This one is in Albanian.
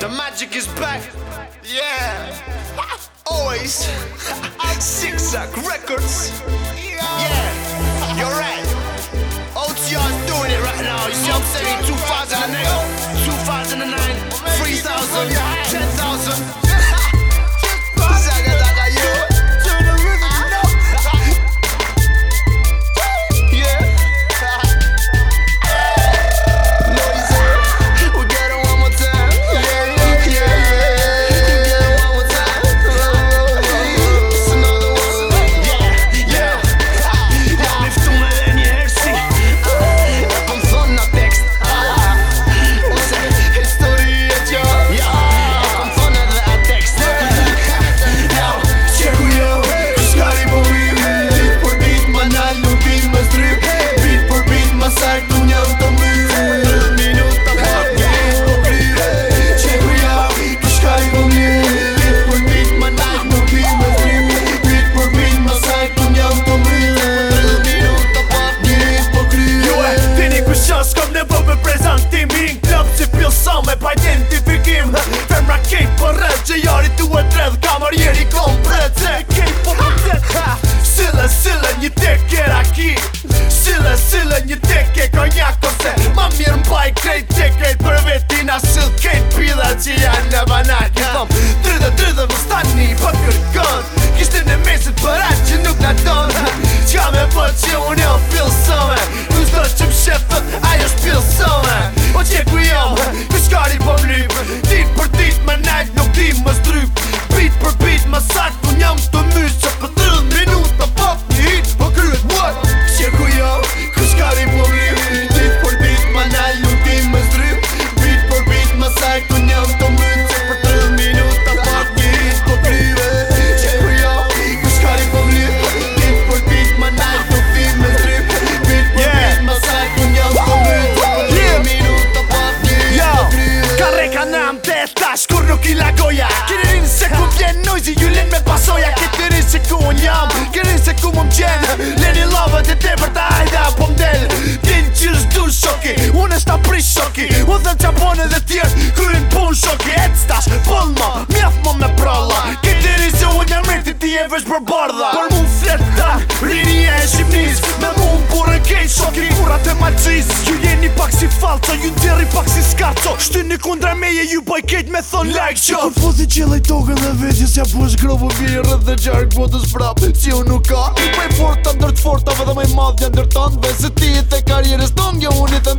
The magic is back. Yeah. Always. Zigzag Records. Yeah. You're right. OTR doing it right now. You know what I'm saying? 2008, 2009, 3000, 10,000. telefon edhe tjerë Kërin pun shok e ec tash ma, mjaf ma me pralla Këtë i se u një mërti ti e vesh për bardha Për mu flet rini e e shqipnis Me mu më e kejt shok i kurat e maqis Ju jeni pak si falco, ju djeri pak si skarco Shtyni një kundra meje, ju boj kejt me thon like shok Kur fuzi qëllaj togën dhe vetjes Ja bësh grovo vjeri rrët dhe gjark botës prap Si u nuk ka Pej forta, ndër të fortave dhe maj madhja ndër tanve Se ti e te karjeres tonë, nge jo unit e